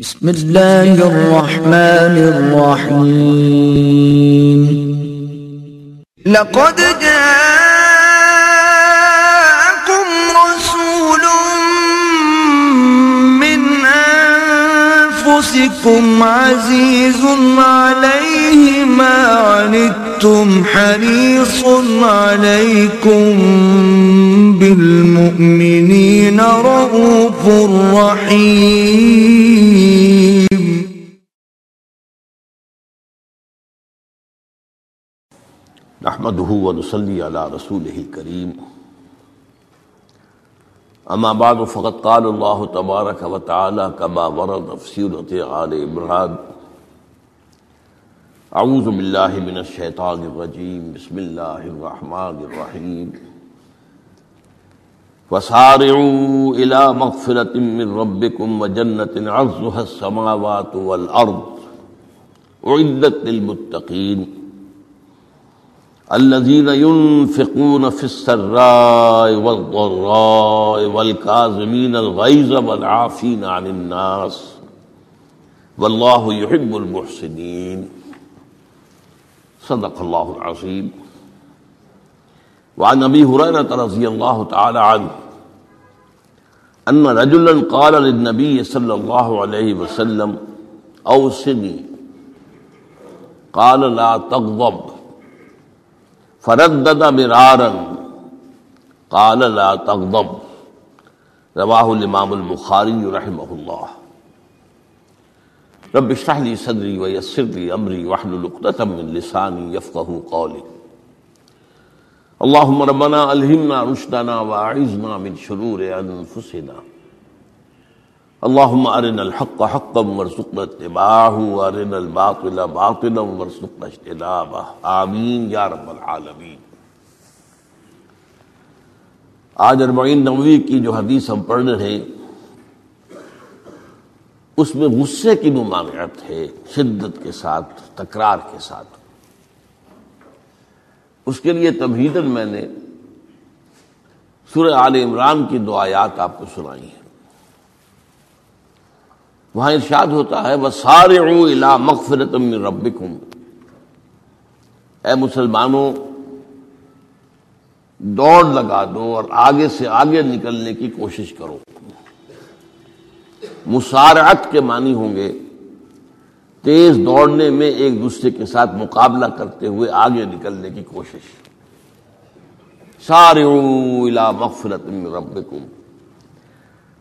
بسم الله الرحمن الرحيم. لقد جاءكم رسول من أنفسكم عزيز عليه ما عنتم حريص عليكم بالمؤمنين رؤوف رحيم. نحمده ونصلي على رسوله الكريم. اما بعد، فقد قال الله تبارك وتعالى كما ورد في سورة آل عمران اعوذ بالله من الشيطان الرجيم بسم الله الرحمن الرحيم وسارعوا الى مغفرة من ربكم وجنة عرضها السماوات والارض اعدت للمتقين الذين ينفقون في السراء والضراء والكاظمين الغيظ والعافين عن الناس۔ والله يحب المحسنين صدق الله العظيم وعن ابي هريره رضي الله تعالى عنه ان رجلا قال للنبي صلى الله عليه وسلم اوصني قال لا تغضب فردد مرارا قال لا تغضب رواه الامام البخاری رحمه الله رب اشرح لي صدري ويسر لي امري واحلل عقدة من لساني يفقهوا قولي. اللهم ربنا الهمنا رشدنا واعذنا من شرور انفسنا اللهم ارنا الحق حقا وارزقنا اتباعه وارنا الباطل باطلا وارزقنا اجتنابه. آمین یا رب العالمین آج اربعین نووی کی جو حدیث ہم پڑھ رہے ہیں اس میں غصے کی ممانعت ہے، شدت کے ساتھ، تکرار کے ساتھ۔ اس کے لیے تبہیدن میں نے سورہ آل عمران کی دو آیات آپ کو سنائی ہیں۔ وہاں ارشاد ہوتا ہے وہ سارے الا مغفرت من ربکم اے مسلمانوں، دوڑ لگا دو اور آگے سے آگے نکلنے کی کوشش کرو۔ مسارعت کے معنی ہوں گے۔ تیز دوڑنے میں ایک دوسرے کے ساتھ مقابلہ کرتے ہوئے آگے نکلنے کی کوشش۔ سارے الا مغفرت من ربکم۔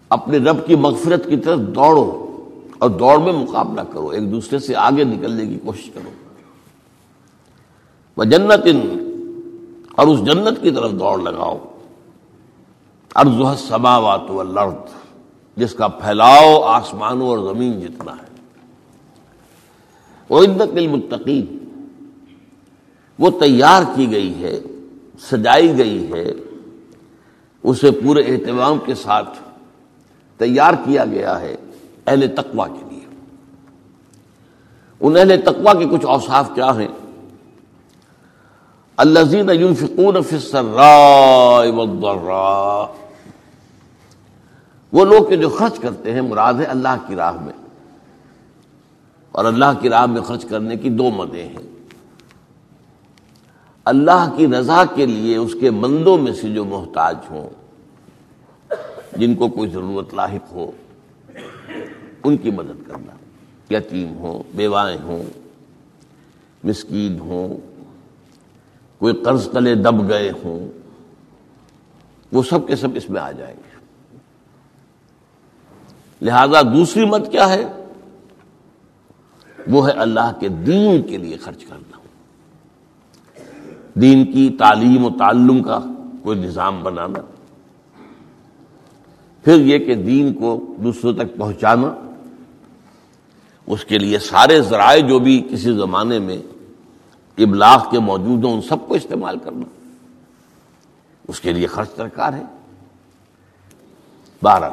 اپنے رب کی مغفرت کی طرف دوڑو اور دوڑ میں مقابلہ کرو، ایک دوسرے سے آگے نکلنے کی کوشش کرو۔ وہ جنت اور اس جنت کی طرف دوڑ لگاؤ۔ ارض سماوات والارض۔ جس کا پھیلاؤ آسمانوں اور زمین جتنا ہے۔ وہ عدت المتقین وہ تیار کی گئی ہے، سجائی گئی ہے۔ اسے پورے اہتمام کے ساتھ تیار کیا گیا ہے اہل تقوا کے لیے۔ ان اہل تقوا کے کچھ اوصاف کیا ہیں؟ الزین ينفقون فی السراء والضراء۔ وہ لوگ جو خرچ کرتے ہیں، مراد ہے اللہ کی راہ میں۔ اور اللہ کی راہ میں خرچ کرنے کی دو مدیں ہیں۔ اللہ کی رضا کے لیے اس کے مندوں میں سے جو محتاج ہوں، جن کو کوئی ضرورت لاحق ہو، ان کی مدد کرنا۔ یتیم ہوں، بیوائیں ہوں، مسکین ہوں، کوئی قرض تلے دب گئے ہوں، وہ سب کے سب اس میں آ جائیں گے۔ لہذا دوسری مت کیا ہے؟ وہ ہے اللہ کے دین کے لیے خرچ کرنا۔ دین کی تعلیم و تعلم کا کوئی نظام بنانا۔ پھر یہ کہ دین کو دوسروں تک پہنچانا۔ اس کے لیے سارے ذرائع جو بھی کسی زمانے میں ابلاغ کے موجود ہوں، ان سب کو استعمال کرنا۔ اس کے لیے خرچ درکار ہے۔ بارہ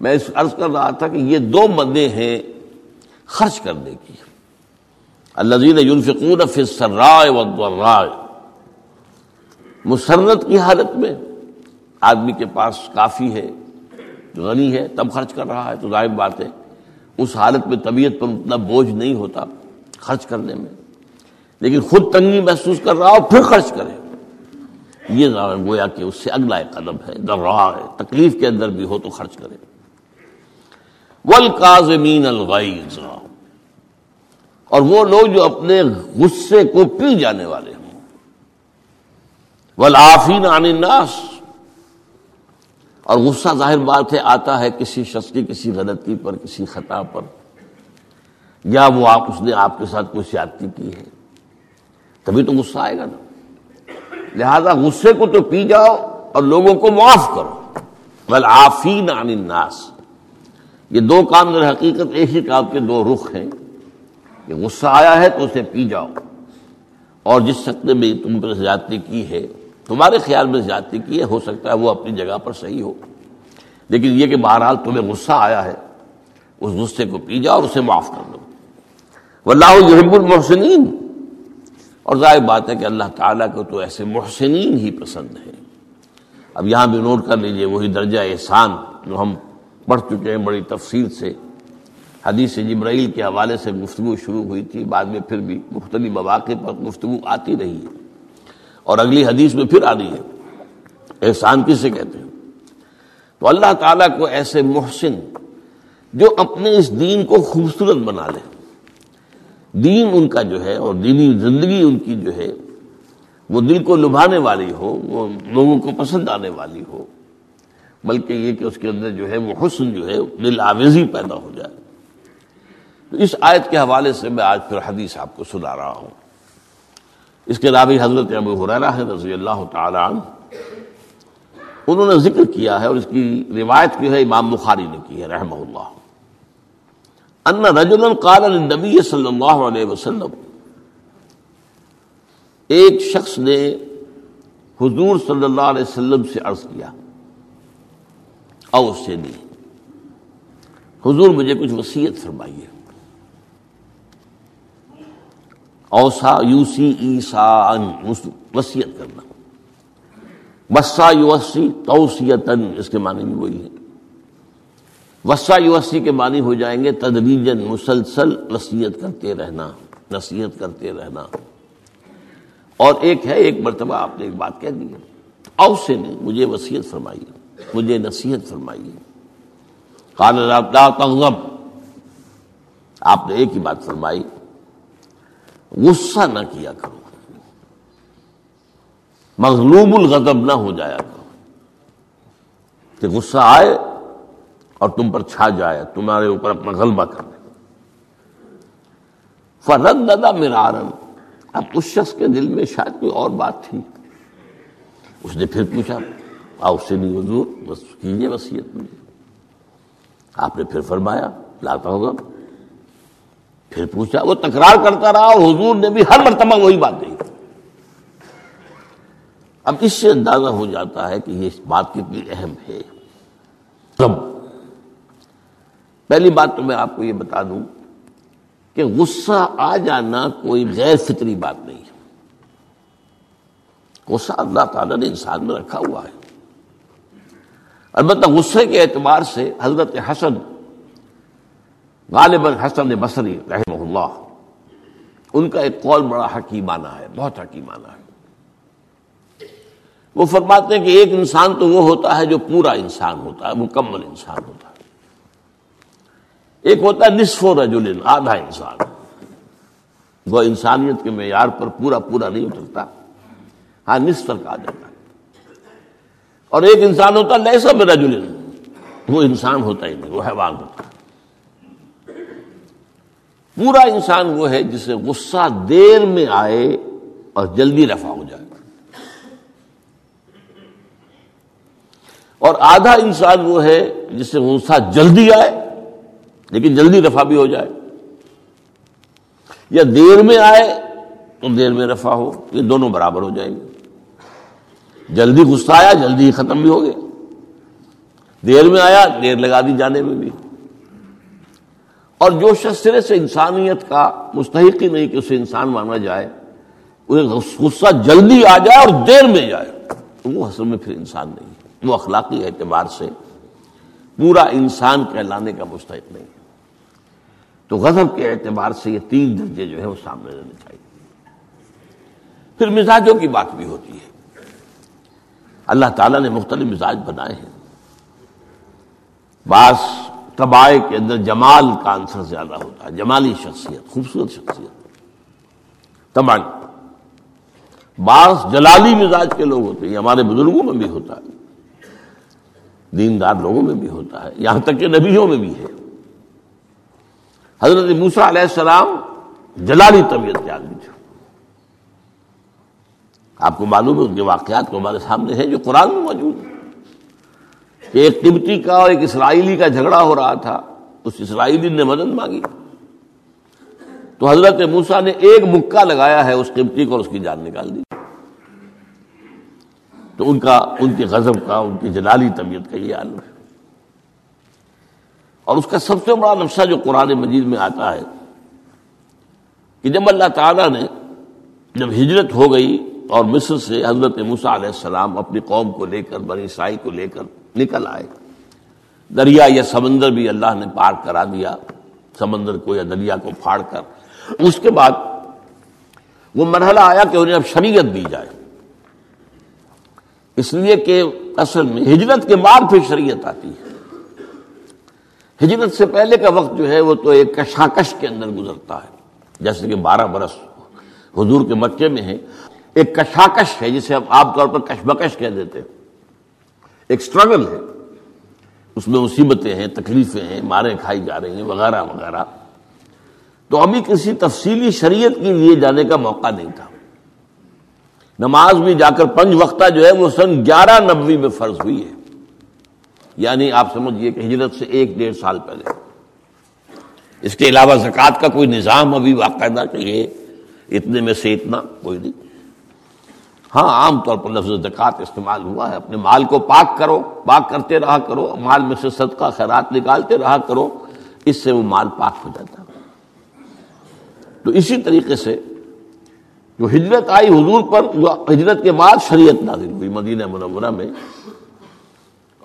میں اس عرض کر رہا تھا کہ یہ دو مدیں ہیں خرچ کرنے کی۔ الزین یونفقون فی السراء والضراء۔ مسرت کی حالت میں آدمی کے پاس کافی ہے غنی ہے، تب خرچ کر رہا ہے، تو ظاہر بات ہے، اس حالت میں طبیعت پر اتنا بوجھ نہیں ہوتا خرچ کرنے میں۔ لیکن خود تنگی محسوس کر رہا ہو پھر خرچ کرے۔ یہ گویا کہ اس سے اگلا ایک قدم ہے در رہا ہے، تکلیف کے اندر بھی ہو تو خرچ کرے۔ ول الغیظ. اور وہ لوگ جو اپنے غصے کو پی جانے والے ہوں. ولافین عن الناس. اور غصہ ظاہر بات ہے، آتا ہے کسی شخص کی، کسی غلطی پر، کسی خطا پر. یا وہ آپ، اس نے آپ کے ساتھ کوئی سیاتی کی ہے. تبھی تو غصہ آئے گا نا. لہذا غصے کو تو پی جاؤ اور لوگوں کو معاف کرو. بل آفین عن الناس. یہ دو کام در حقیقت ایک ہی کام کے دو رخ ہیں۔ کہ غصہ آیا ہے تو اسے پی جاؤ۔ اور جس شخص نے تم پر زیادتی کی ہے، تمہارے خیال میں زیادتی کی ہے، ہو سکتا ہے وہ اپنی جگہ پر صحیح ہو۔ لیکن یہ کہ بہرحال تمہیں غصہ آیا ہے، اس غصے کو پی جاؤ اور اسے معاف کر دو۔ واللہ یحب المحسنین۔ اور ظاہر بات ہے کہ اللہ تعالیٰ کو تو ایسے محسنین ہی پسند ہے اب یہاں بھی نوٹ کر لیجیے، وہی درجہ احسان جو ہم پڑھ چکے ہیں بڑی تفصیل سے۔ حدیث جبرائیل کے حوالے سے گفتگو شروع ہوئی تھی، بعد میں پھر بھی مختلف مواقع پر گفتگو آتی رہی ہے۔ اور اگلی حدیث میں پھر آ رہی ہے۔ احسان کس سے کہتے ہیں؟ تو اللہ تعالیٰ کو ایسے محسن جو اپنے اس دین کو خوبصورت بنا لے۔ دین ان کا جو ہے اور دینی زندگی ان کی جو ہے، وہ دل کو لبھانے والی ہو، وہ لوگوں کو پسند آنے والی ہو۔ بلکہ یہ کہ اس کے اندر جو ہے وہ حسن جو ہے دل آویزی پیدا ہو جائے۔ تو اس آیت کے حوالے سے میں آج پھر حدیث آپ کو سنا رہا ہوں۔ اس کے راوی حضرت ابو حریرہ ہے رضی اللہ تعالی عنہ، انہوں نے ذکر کیا ہے اور اس کی روایت کی ہے امام بخاری نے کی ہے رحمہ اللہ۔ ان رجلا قال للنبی صلی اللہ علیہ وسلم، ایک شخص نے حضور صلی اللہ علیہ وسلم سے عرض کیا او سے نہیں۔ حضور مجھے کچھ وسیعت فرمائیے۔ اوسا یوسی ایسا وسیعت کرنا۔ وسا یوسی توسیتن اس کے معنی بھی وہی ہے۔ وسا یوسی کے معنی ہو جائیں گے تدریجن مسلسل وسیعت کرتے رہنا، نصیحت کرتے رہنا۔ اور ایک ہے، ایک مرتبہ آپ نے ایک بات کہہ دی ہے۔ او سے نہیں مجھے وسیعت فرمائیے مجھے نصیحت فرمائیے۔ تغضب۔ آپ نے ایک ہی بات فرمائی۔ غصہ نہ کیا کرو۔ مغلوب الغضب نہ ہو جایا کرو۔ کہ غصہ آئے اور تم پر چھا جائے تمہارے اوپر اپنا غلبہ کر دے۔ فرد دادا میرا اب اس شخص کے دل میں شاید کوئی اور بات تھی۔ اس نے پھر پوچھا سے نہیں حضور، بس کیجیے وسیعت میں آپ نے پھر فرمایا لاتا ہوگا پھر پوچھا، وہ تکرار کرتا رہا اور حضور نے بھی ہر مرتبہ وہی بات کہی۔ اب اس سے اندازہ ہو جاتا ہے کہ یہ بات کتنی اہم ہے۔ پہلی بات تو میں آپ کو یہ بتا دوں کہ غصہ آ جانا کوئی غیر فطری بات نہیں ہے۔ غصہ اللہ تعالیٰ نے انسان میں رکھا ہوا ہے۔ البتہ غصے کے اعتبار سے حضرت حسن غالب حسن بصری رحمہ اللہ، ان کا ایک قول بڑا حکیمانہ ہے، بہت حکیمانہ ہے۔ وہ فرماتے ہیں کہ ایک انسان تو وہ ہوتا ہے جو پورا انسان ہوتا ہے، مکمل انسان ہوتا ہے۔ ایک ہوتا ہے نصف و رجل، آدھا انسان۔ وہ انسانیت کے معیار پر پورا پورا نہیں اترتا۔ ہاں نصف تک آ جاتا ہے۔ اور ایک انسان ہوتا لہسا میرا جلن وہ انسان ہوتا ہی نہیں، وہ حیوان ہوتا پورا انسان وہ ہے جسے غصہ دیر میں آئے اور جلدی رفع ہو جائے۔ اور آدھا انسان وہ ہے جسے غصہ جلدی آئے، لیکن جلدی رفع بھی ہو جائے۔ یا دیر میں آئے تو دیر میں رفع ہو، یہ دونوں برابر ہو جائیں گے۔ جلدی غصہ آیا، جلدی ختم بھی ہو گیا۔ دیر میں آیا، دیر لگا دی جانے میں بھی۔ اور جو شخص سرے سے انسانیت کا مستحق ہی نہیں کہ اسے انسان مانا جائے غصہ جلدی آ جائے اور دیر میں جائے۔ وہ اصل میں پھر انسان نہیں وہ اخلاقی اعتبار سے پورا انسان کہلانے کا مستحق نہیں تو غضب کے اعتبار سے یہ تین درجے جو ہے وہ سامنے رہنے چاہیے۔ پھر مزاجوں کی بات بھی ہوتی ہے۔ اللہ تعالیٰ نے مختلف مزاج بنائے ہیں۔ بعض تباہ کے اندر جمال کا عنصر زیادہ ہوتا ہے، جمالی شخصیت، خوبصورت شخصیت۔ تمام، بعض جلالی مزاج کے لوگ ہوتے ہیں ہمارے بزرگوں میں بھی ہوتا ہے، دیندار لوگوں میں بھی ہوتا ہے، یہاں تک کہ نبیوں میں بھی ہے۔ حضرت موسا علیہ السلام جلالی طبیعت کے آدمی تھے۔ آپ کو معلوم ہے ان کے واقعات کو ہمارے سامنے ہیں جو قرآن میں موجود ہے کہ ایک قبطی کا اور ایک اسرائیلی کا جھگڑا ہو رہا تھا، اس اسرائیلی نے مدد مانگی۔ تو حضرت موسا نے ایک مکہ لگایا ہے اس قبطی کو اور اس کی جان نکال دی۔ تو ان کا، ان کے غضب کا، ان کی جلالی طبیعت کا یہ عالم ہے۔ اور اس کا سب سے بڑا نقشہ جو قرآن مجید میں آتا ہے، کہ جب اللہ تعالیٰ نے، جب ہجرت ہو گئی اور مصر سے حضرت موسا علیہ السلام اپنی قوم کو لے کر، بنی سائی کو لے کر نکل آئے۔ دریا یا سمندر بھی اللہ نے پار کرا دیا، سمندر کو یا دریا کو پھاڑ کر۔ اس کے بعد وہ مرحلہ آیا کہ انہیں اب شریعت دی جائے۔ اس لیے کہ اصل میں ہجرت کے بعد پھر شریعت آتی ہے۔ ہجرت سے پہلے کا وقت جو ہے وہ تو ایک کشاکش کے اندر گزرتا ہے، جیسے کہ بارہ برس حضور کے مکے میں ہے۔ ایک کشاکش ہے جسے ہم عام طور پر کشمکش کہہ دیتے ہیں۔ ایک سٹرگل ہے۔ اس میں مصیبتیں ہیں، تکلیفیں ہیں، مارے کھائی جا رہی ہیں، وغیرہ وغیرہ۔ تو ابھی کسی تفصیلی شریعت کے لیے جانے کا موقع نہیں تھا۔ نماز بھی جا کر پنج وقتہ جو ہے وہ سن گیارہ نبوی میں فرض ہوئی ہے۔ یعنی آپ سمجھئے کہ ہجرت سے ایک ڈیڑھ سال پہلے۔ اس کے علاوہ زکوٰۃ کا کوئی نظام ابھی باقاعدہ کہ یہ اتنے میں سے اتنا، کوئی نہیں۔ ہاں عام طور پر لفظ زکوٰۃ استعمال ہوا ہے۔ اپنے مال کو پاک کرو، پاک کرتے رہا کرو، مال میں سے صدقہ، خیرات نکالتے رہا کرو، اس سے وہ مال پاک ہو جاتا تو اسی طریقے سے جو ہجرت آئی حضور پر، جو ہجرت کے بعد شریعت نازل ہوئی مدینہ منورہ میں،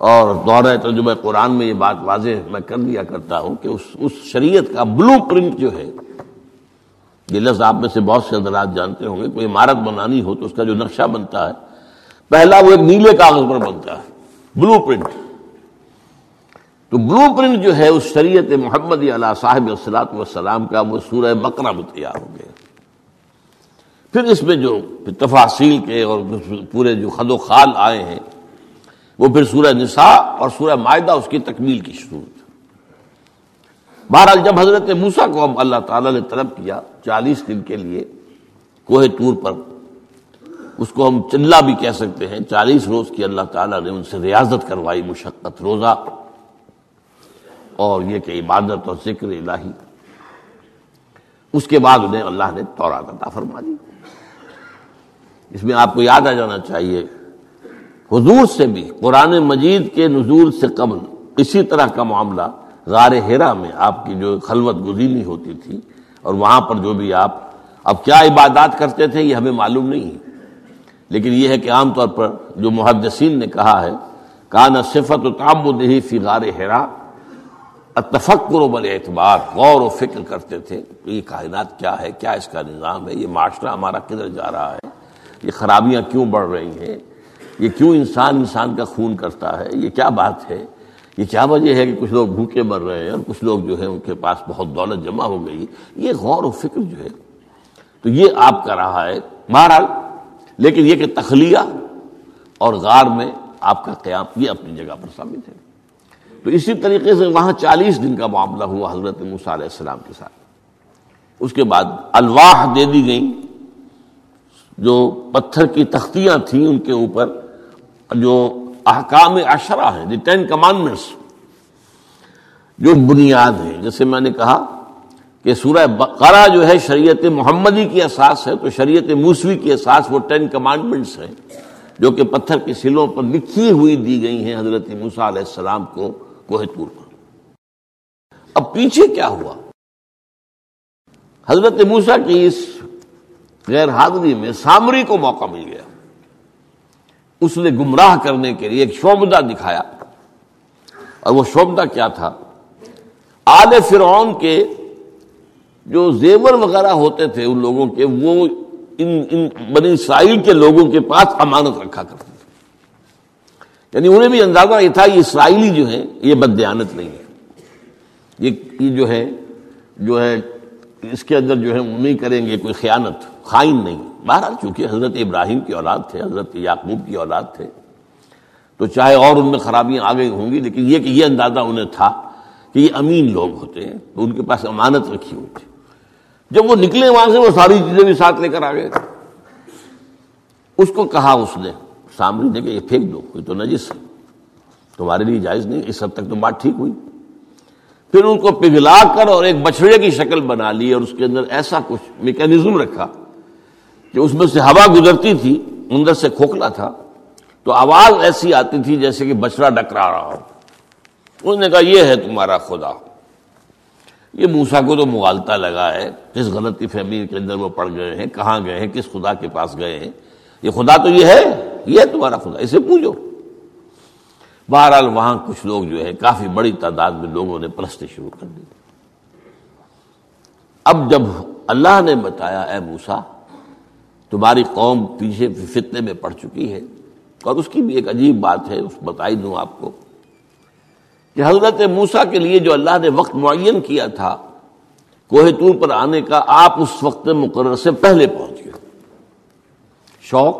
اور دورہ ترجمہ قرآن میں یہ بات واضح میں کر دیا کرتا ہوں کہ اس اس شریعت کا بلو پرنٹ جو ہے یہ لفظ آپ میں سے بہت سے حضرات جانتے ہوں گے، کوئی عمارت بنانی ہو تو اس کا جو نقشہ بنتا ہے، پہلا وہ ایک نیلے کاغذ پر بنتا ہے بلو پرنٹ تو بلو پرنٹ جو ہے اس شریعت محمد علیہ صاحب السلاط والسلام کا وہ سورہ بقرہ میں تیار ہو گیا۔ پھر اس میں جو تفاصیل کے اور پورے جو خد و خال آئے ہیں، وہ پھر سورہ نساء اور سورہ معاہدہ اس کی تکمیل کی شروع بہرحال جب حضرت موسا کو اب اللہ تعالیٰ نے طلب کیا چالیس دن کے لیے کوہ ٹور پر، اس کو ہم چلا بھی کہہ سکتے ہیں، چالیس روز کی اللہ تعالیٰ نے ان سے ریاضت کروائی، مشقت، روزہ اور یہ کہ عبادت اور ذکر الہی۔ اس کے بعد انہیں اللہ نے تورات عطا فرما دی۔ اس میں آپ کو یاد آ جانا چاہیے، حضور سے بھی، قرآن مجید کے نزول سے قبل، اسی طرح کا معاملہ غار ہیرا میں آپ کی جو خلوت گزینی ہوتی تھی اور وہاں پر جو بھی آپ اب کیا عبادات کرتے تھے یہ ہمیں معلوم نہیں ہے۔ لیکن یہ ہے کہ عام طور پر جو محدثین نے کہا ہے، کانا صفت و تام دہی فی غار ہیرا تفکر و بل اعتبار غور و فکر کرتے تھے کہ یہ کائنات کیا ہے، کیا اس کا نظام ہے، یہ معاشرہ ہمارا کدھر جا رہا ہے، یہ خرابیاں کیوں بڑھ رہی ہیں، یہ کیوں انسان انسان کا خون کرتا ہے، یہ کیا بات ہے؟ یہ کیا وجہ ہے کہ کچھ لوگ بھوکے مر رہے ہیں اور کچھ لوگ جو ہے ان کے پاس بہت دولت جمع ہو گئی؟ یہ غور و فکر جو ہے، تو یہ آپ کا رہا ہے بہرحال، لیکن یہ کہ تخلیہ اور غار میں آپ کا قیام، یہ اپنی جگہ پر ثابت ہے۔ تو اسی طریقے سے وہاں چالیس دن کا معاملہ ہوا حضرت موسیٰ علیہ السلام کے ساتھ۔ اس کے بعد الواح دے دی گئیں۔ جو پتھر کی تختیاں تھیں ان کے اوپر، جو احکام اشرا ہے دی ٹین کمانڈمنٹس۔ جو بنیاد ہے جیسے میں نے کہا کہ سورہ بقرہ جو ہے شریعت محمدی کی اساس ہے، تو شریعت موسوی کی اساس وہ ٹین کمانڈمنٹس ہیں، جو کہ پتھر کی سلوں پر لکھی ہوئی دی گئی ہیں حضرت موسا علیہ السلام کو کوہ طور پر۔ اب پیچھے کیا ہوا؟ حضرت موسا کی اس غیر حاضری میں سامری کو موقع مل گیا۔ اس نے گمراہ کرنے کے لیے ایک شوبدہ دکھایا۔ اور وہ شوبدہ کیا تھا؟ آل فرعون کے جو زیور وغیرہ ہوتے تھے ان لوگوں کے، وہ ان ان بنی اسرائیل کے لوگوں کے پاس امانت رکھا کرتے تھے۔ یعنی انہیں بھی اندازہ یہ تھا یہ اسرائیلی جو ہیں، یہ بدیانت نہیں ہے۔ یہ جو ہے جو ہے، اس کے اندر جو ہے، وہ نہیں کریں گے کوئی خیانت، خائن نہیں۔ بہرحال چونکہ حضرت ابراہیم کی اولاد تھے، حضرت یعقوب کی اولاد تھے۔ تو چاہے اور ان میں خرابیاں آ گئی ہوں گی، لیکن یہ کہ یہ اندازہ انہیں تھا کہ یہ امین لوگ ہوتے ہیں، تو ان کے پاس امانت رکھی ہوئی تھی۔ جب وہ نکلے وہاں سے، وہ ساری چیزیں بھی ساتھ لے کر آ گئے۔ اس کو کہا اس نے، سامنے نے کہ یہ پھینک دو یہ تو نجس ہے۔ تمہارے لیے جائز نہیں، اس حد تک تو بات ٹھیک ہوئی۔ پھر ان کو پگھلا کر اور ایک بچڑے کی شکل بنا لی اور اس کے اندر ایسا کچھ میکینزم رکھا۔ کہ اس میں سے ہوا گزرتی تھی، اندر سے کھوکھلا تھا، تو آواز ایسی آتی تھی جیسے کہ بچڑا ڈکرا رہا ہو۔ انہوں نے کہا، یہ ہے تمہارا خدا۔ یہ موسا کو تو مغالتا لگا ہے، کس غلطی فہمی کے اندر وہ پڑ گئے ہیں، کہاں گئے ہیں، کس خدا کے پاس گئے ہیں۔ یہ خدا تو یہ ہے یہ ہے تمہارا خدا، اسے پوچھو بہرحال وہاں کچھ لوگ جو ہے کافی بڑی تعداد میں لوگوں نے پرستی شروع کر دی۔ اب جب اللہ نے بتایا، اے موسا تمہاری قوم پیچھے فتنے میں پڑ چکی ہے اور اس کی بھی ایک عجیب بات ہے، اس بتائی دوں آپ کو کہ حضرت موسا کے لیے جو اللہ نے وقت معین کیا تھا، کوہ تور پر آنے کا آپ اس وقت مقرر سے پہلے پہنچ گئے۔ شوق؟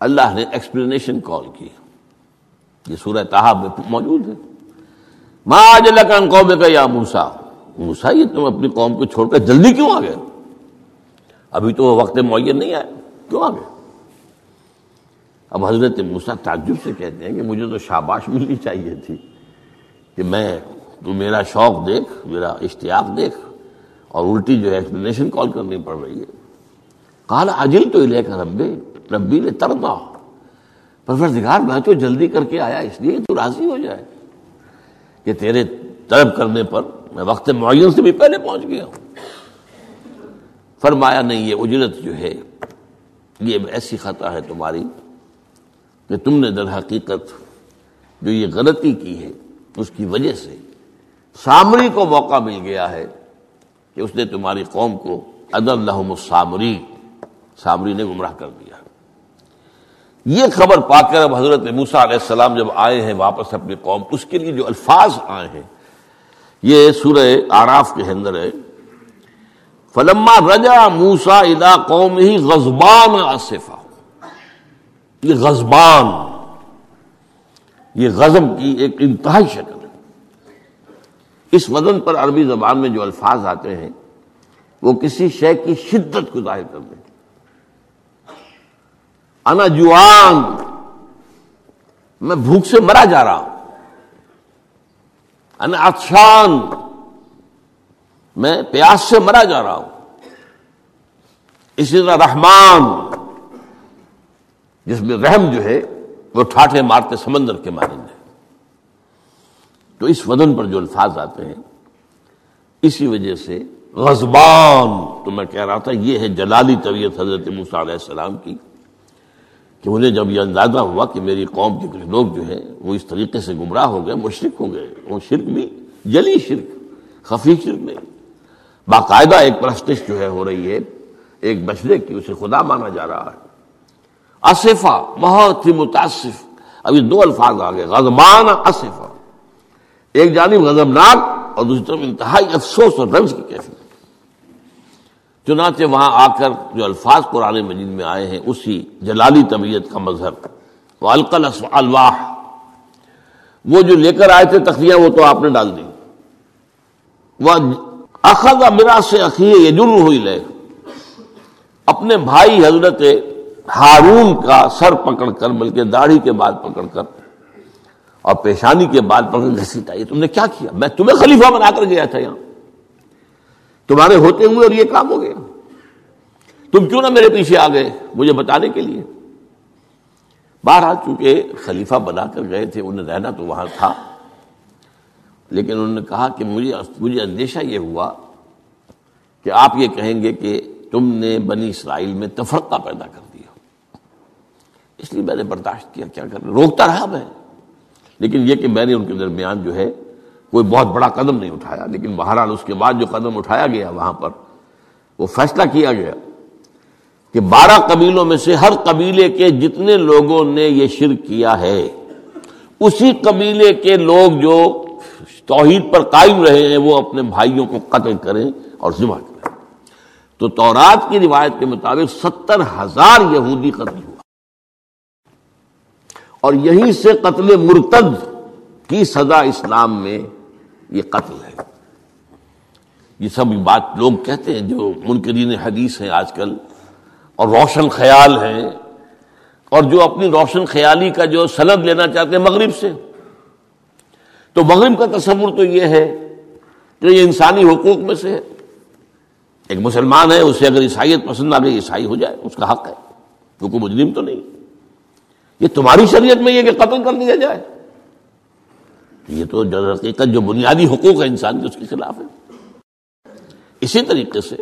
اللہ نے ایکسپلینیشن کال کی یہ سورہ تحاب میں موجود ہے۔ ماں آج اللہ قوم کا یا موسا موسا یہ تم اپنی قوم کو چھوڑ کر جلدی کیوں آ گئے؟ ابھی تو وہ وقت معین نہیں آئے۔ کیوں آ گئے؟ اب حضرت موسا تعجب سے کہتے ہیں کہ مجھے تو شاباش ملنی چاہیے تھی کہ میں، تو میرا شوق دیکھ، میرا اشتیاق دیکھ اور الٹی جو ہے ایکسپلینیشن کال کرنی پڑ رہی ہے۔ کالا اجل تو لے کر ربے ربی نے ترما پروردگار، میں تو جلدی کر کے آیا، اس لیے تو راضی ہو جائے کہ تیرے طلب کرنے پر میں وقت معین سے بھی پہلے پہنچ گیا ہوں۔ فرمایا نہیں، یہ اجرت جو ہے، یہ ایسی خطا ہے تمہاری کہ تم نے در حقیقت جو یہ غلطی کی ہے، اس کی وجہ سے سامری کو موقع مل گیا ہے کہ اس نے تمہاری قوم کو ادر لحم السامری، سامری نے گمراہ کر دیا۔ یہ خبر پا کر اب حضرت موسا علیہ السلام جب آئے ہیں واپس اپنی قوم، اس کے لیے جو الفاظ آئے ہیں، یہ سورہ آراف کے اندر ہے۔ فلما رجا موسا ادا قوم ہی غزبان آصفا. یہ غزبان یہ غزب کی ایک انتہائی شکل ہے۔ اس وزن پر عربی زبان میں جو الفاظ آتے ہیں، وہ کسی شے کی شدت کو ظاہر کر دیں انا جوان، میں بھوک سے مرا جا رہا ہوں۔ انا اچھان میں پیاس سے مرا جا رہا ہوں۔ اسی طرح رحمان، جس میں رحم جو ہے، وہ ٹھاٹھے مارتے سمندر کے مانند ہے۔ تو اس وزن پر جو الفاظ آتے ہیں، اسی وجہ سے غزبان تو میں کہہ رہا تھا، یہ ہے جلالی طبیعت حضرت موسیٰ علیہ السلام کی، کہ انہیں جب یہ اندازہ ہوا کہ میری قوم کے کچھ لوگ جو ہیں، وہ اس طریقے سے گمراہ ہو گئے مشرق ہو گئے، وہ شرک بھی، جلی شرک، خفی شرک نہیں باقاعدہ ایک پرستش جو ہے ہو رہی ہے، ایک بچنے کی اسے خدا مانا جا رہا ہے۔ اصفا بہت ہی متاثف ابھی دو الفاظ آ گئے غزمان اصفا ایک جانب غزمناک اور دوسری طرف انتہائی افسوس اور رنج کی کیفیت۔ چنانچہ وہاں آ کر جو الفاظ قرآن مجید میں آئے ہیں، اسی جلالی طبیعت کا مظہر۔ وہ القل الواح وہ جو لے کر آئے تھے تخلیاں وہ تو آپ نے ڈال دی۔ وہ اخذ میرا سے عقیے یہ ہوئی لے۔ اپنے بھائی حضرت ہارون کا سر پکڑ کر، بلکہ داڑھی کے بعد پکڑ کر، اور پیشانی کے بعد پکڑ گھسیٹ آئی تم نے کیا کیا؟ میں تمہیں خلیفہ بنا کر گیا تھا یہاں۔ تمہارے ہوتے ہوئے اور یہ کام ہو گیا۔ تم کیوں نہ میرے پیچھے آ گئے مجھے بتانے کے لیے؟ بہرحال چونکہ خلیفہ بنا کر گئے تھے، انہیں رہنا تو وہاں تھا۔ لیکن انہوں نے کہا کہ مجھے مجھے اندیشہ یہ ہوا کہ آپ یہ کہیں گے کہ تم نے بنی اسرائیل میں تفرقہ پیدا کر دیا۔ اس لیے میں نے برداشت کیا کیا کر روکتا رہا میں۔ لیکن یہ کہ میں نے ان کے درمیان جو ہے کوئی بہت بڑا قدم نہیں اٹھایا، لیکن بہرحال اس کے بعد جو قدم اٹھایا گیا وہاں پر، وہ فیصلہ کیا گیا کہ بارہ قبیلوں میں سے ہر قبیلے کے جتنے لوگوں نے یہ شرک کیا ہے، اسی قبیلے کے لوگ جو توحید پر قائم رہے ہیں، وہ اپنے بھائیوں کو قتل کریں اور ذبح کریں۔ تو تورات کی روایت کے مطابق ستر ہزار یہودی قتل ہوا۔ اور یہیں سے قتل مرتد کی سزا اسلام میں یہ قتل ہے۔ یہ سب بات لوگ کہتے ہیں جو منکرین حدیث ہیں آج کل اور روشن خیال ہیں اور جو اپنی روشن خیالی کا جو سند لینا چاہتے ہیں مغرب سے۔ تو مغرب کا تصور تو یہ ہے کہ یہ انسانی حقوق میں سے ہے۔ ایک مسلمان ہے، اسے اگر عیسائیت پسند آ گئی، عیسائی ہو جائے، اس کا حق ہے۔ کیونکہ مجرم تو نہیں۔ یہ تمہاری شریعت میں یہ کہ قتل کر دیا جائے۔ یہ تو حقیقت جو بنیادی حقوق ہے انسان کے، اس کے خلاف ہے۔ اسی طریقے سے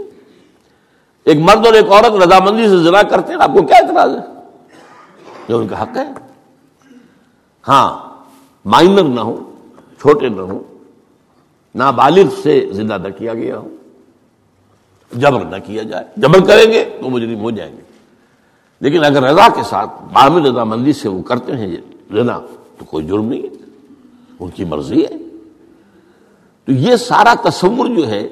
ایک مرد اور ایک عورت رضامندی سے زنا کرتے ہیں، آپ کو کیا اعتراض ہے؟ یہ ان کا حق ہے۔ ہاں مائنر نہ ہو۔ چھوٹے نہ ہو نابالغ سے زندہ نہ کیا گیا ہو جبر نہ کیا جائے۔ جبر کریں گے تو مجرم ہو جائیں گے۔ لیکن اگر رضا کے ساتھ باہمی رضامندی سے وہ کرتے ہیں زنا تو کوئی جرم نہیں ہے، ان کی مرضی ہے۔ تو یہ سارا تصور جو ہے،